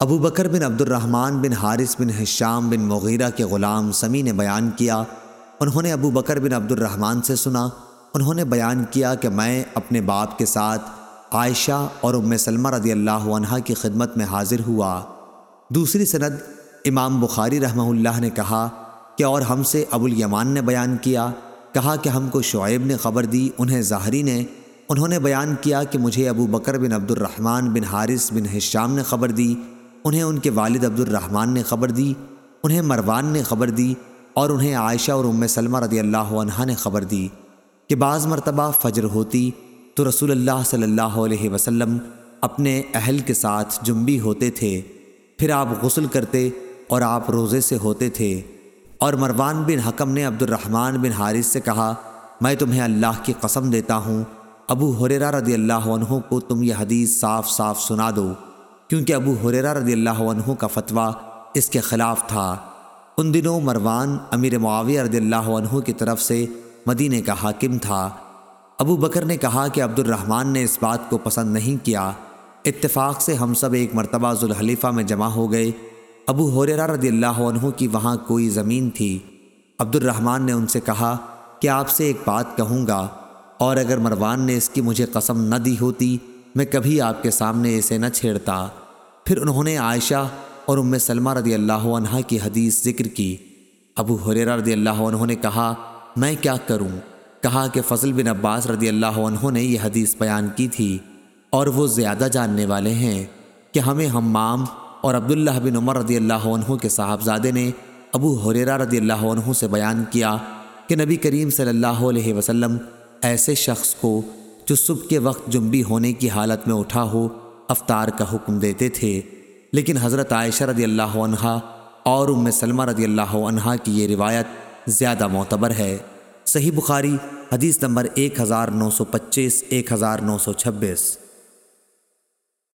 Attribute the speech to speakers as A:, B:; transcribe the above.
A: ابو بکر بن عبد الرحمن بن حارث بن حشام بن مغیرہ کے غلام سمی نے بیان کیا۔ انہوں نے ابو بکر بن عبد الرحمن سے سنا۔ انہوں نے بیان کیا کہ میں اپنے باپ کے ساتھ عائشہ اور ام سلمہ رضی اللہ عنہ کی خدمت میں حاضر ہوا۔ دوسری سند امام بخاری رحمہ اللہ نے کہا کہ اور ہم سے ابو الیمان نے بیان کیا۔ کہا کہ ہم کو شعیب نے خبر دی، انہیں ظاہری نے۔ انہوں نے بیان کیا کہ مجھے ابو بکر بن عبد الرحمن بن حارث بن حشام نے خبر دی۔ انہیں ان کے والد عبد الرحمن نے خبر دی، انہیں مروان نے خبر دی اور انہیں عائشہ اور ام سلمہ رضی اللہ عنہ نے خبر دی کہ بعض مرتبہ فجر ہوتی تو رسول اللہ صلی اللہ علیہ وسلم اپنے اہل کے ساتھ جنبی ہوتے تھے، پھر آپ غسل کرتے اور آپ روزے سے ہوتے تھے۔ اور مروان بن حکم نے عبد الرحمن بن حارث سے کہا، میں تمہیں اللہ کی قسم دیتا ہوں، ابو حریرہ رضی اللہ عنہ کو تم یہ حدیث صاف صاف سنا دو۔ کیونکہ ابو حریرہ رضی اللہ عنہ کا فتویٰ اس کے خلاف تھا۔ ان دنوں مروان امیر معاویہ رضی اللہ عنہ کی طرف سے مدینہ کا حاکم تھا۔ ابو بکر نے کہا کہ عبد الرحمن نے اس بات کو پسند نہیں کیا۔ اتفاق سے ہم سب ایک مرتبہ ذوالحلیفہ میں جمع ہو گئے۔ ابو حریرہ رضی اللہ عنہ کی وہاں کوئی زمین تھی۔ عبد الرحمن نے ان سے کہا کہ آپ سے ایک بات کہوں گا اور اگر مروان نے اس کی مجھے قسم نہ دی ہوتی میں کبھی آپ کے سامنے اسے نہ چھیڑتا۔ پھر انہوں نے عائشہ اور ام سلمہ رضی اللہ عنہ کی حدیث ذکر کی۔ ابو حریرہ رضی اللہ عنہ نے کہا، میں کیا کروں؟ کہا کہ فضل بن عباس رضی اللہ عنہ نے یہ حدیث بیان کی تھی اور وہ زیادہ جاننے والے ہیں کہ ہمیں ہمام اور عبداللہ بن عمر رضی اللہ عنہ کے صاحبزادے نے ابو حریرہ رضی اللہ عنہ سے بیان کیا کہ نبی کریم صلی اللہ علیہ وسلم ایسے شخص کو جو صبح کے وقت جنبی ہونے کی حالت میں اٹھا ہو، افطار کا حکم دیتے تھے۔ لیکن حضرت عائشہ رضی اللہ عنہ اور ام سلمہ رضی اللہ عنہ کی یہ روایت زیادہ معتبر ہے۔ صحیح بخاری، حدیث نمبر ایک ہزار نو سو پچیس، ایک ہزار نو سو چھبیس۔